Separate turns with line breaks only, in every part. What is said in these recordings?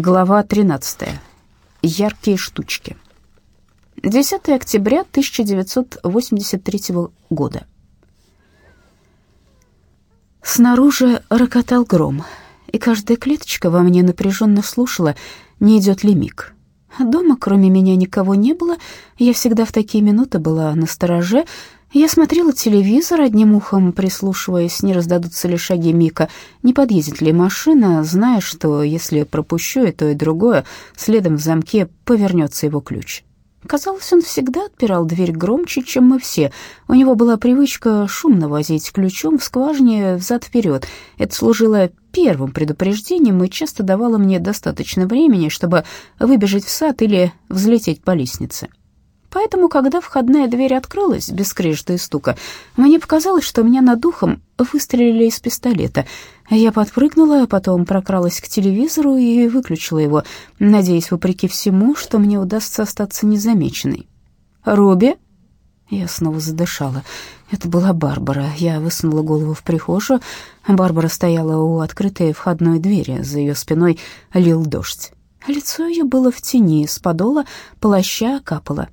Глава 13. Яркие штучки. 10 октября 1983 года. Снаружи рокотал гром, и каждая клеточка во мне напряженно слушала, не идет ли миг. Дома, кроме меня, никого не было. Я всегда в такие минуты была на стороже, я смотрела телевизор, одним ухом прислушиваясь, не раздадутся ли шаги Мика, не подъедет ли машина, зная, что если пропущу и то, и другое, следом в замке повернется его ключ. Казалось, он всегда отпирал дверь громче, чем мы все. У него была привычка шумно возить ключом в скважине взад-вперед. Это служило первым предупреждением и часто давало мне достаточно времени, чтобы выбежать в сад или взлететь по лестнице. Поэтому, когда входная дверь открылась без скрежета и стука, мне показалось, что меня над духом выстрелили из пистолета. Я подпрыгнула, а потом прокралась к телевизору и выключила его, надеясь, вопреки всему, что мне удастся остаться незамеченной. «Руби?» Я снова задышала. Это была Барбара. Я высунула голову в прихожую. Барбара стояла у открытой входной двери. За ее спиной лил дождь. Лицо ее было в тени, с подола плаща капало.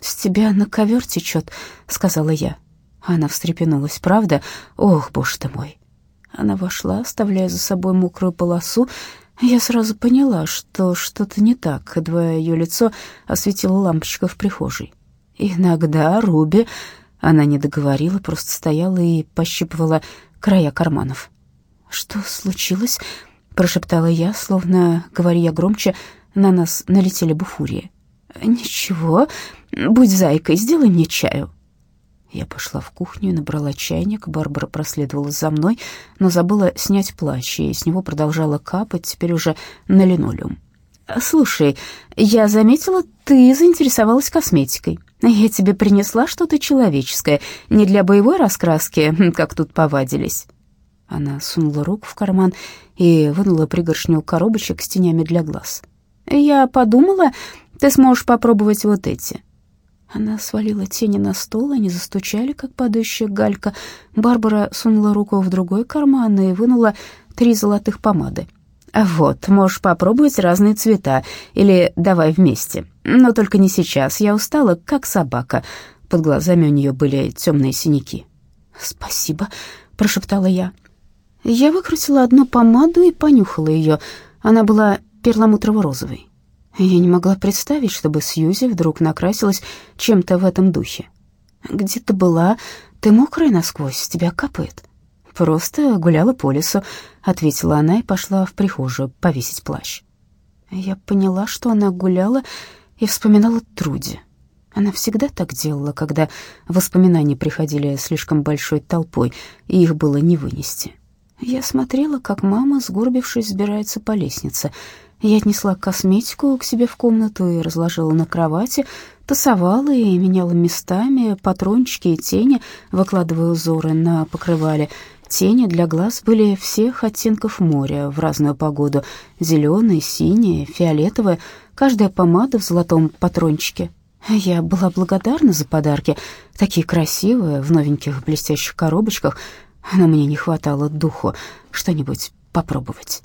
«С тебя на ковер течет», — сказала я. Она встрепенулась. «Правда? Ох, боже ты мой!» Она вошла, оставляя за собой мокрую полосу. Я сразу поняла, что что-то не так, едва ее лицо осветила лампочка в прихожей. «Иногда Руби...» Она не договорила, просто стояла и пощипывала края карманов. «Что случилось?» — прошептала я, словно, говоря громче, на нас налетели буфурии. «Ничего, будь зайкой, сделай мне чаю». Я пошла в кухню и набрала чайник. Барбара проследовала за мной, но забыла снять плащ, и с него продолжала капать, теперь уже на линолеум. «Слушай, я заметила, ты заинтересовалась косметикой. Я тебе принесла что-то человеческое, не для боевой раскраски, как тут повадились». Она сунула руку в карман и вынула пригоршню коробочек с тенями для глаз. «Я подумала, ты сможешь попробовать вот эти». Она свалила тени на стол, они застучали, как падающая галька. Барбара сунула руку в другой карман и вынула три золотых помады. «Вот, можешь попробовать разные цвета, или давай вместе. Но только не сейчас, я устала, как собака». Под глазами у нее были темные синяки. «Спасибо», — прошептала я. Я выкрутила одну помаду и понюхала ее. Она была перламутрово-розовой. Я не могла представить, чтобы Сьюзи вдруг накрасилась чем-то в этом духе. «Где ты была? Ты мокрая насквозь, тебя капает». «Просто гуляла по лесу», — ответила она и пошла в прихожую повесить плащ. Я поняла, что она гуляла и вспоминала Труди. Она всегда так делала, когда воспоминания приходили слишком большой толпой, и их было не вынести. Я смотрела, как мама, сгорбившись, сбирается по лестнице — я отнесла косметику к себе в комнату и разложила на кровати, тасовала и меняла местами патрончики и тени, выкладывая узоры на покрывале. Тени для глаз были всех оттенков моря в разную погоду: зеленые, синие, фиолетовые, каждая помада в золотом патрончике. Я была благодарна за подарки, такие красивые, в новеньких блестящих коробочках, но мне не хватало духу что-нибудь попробовать.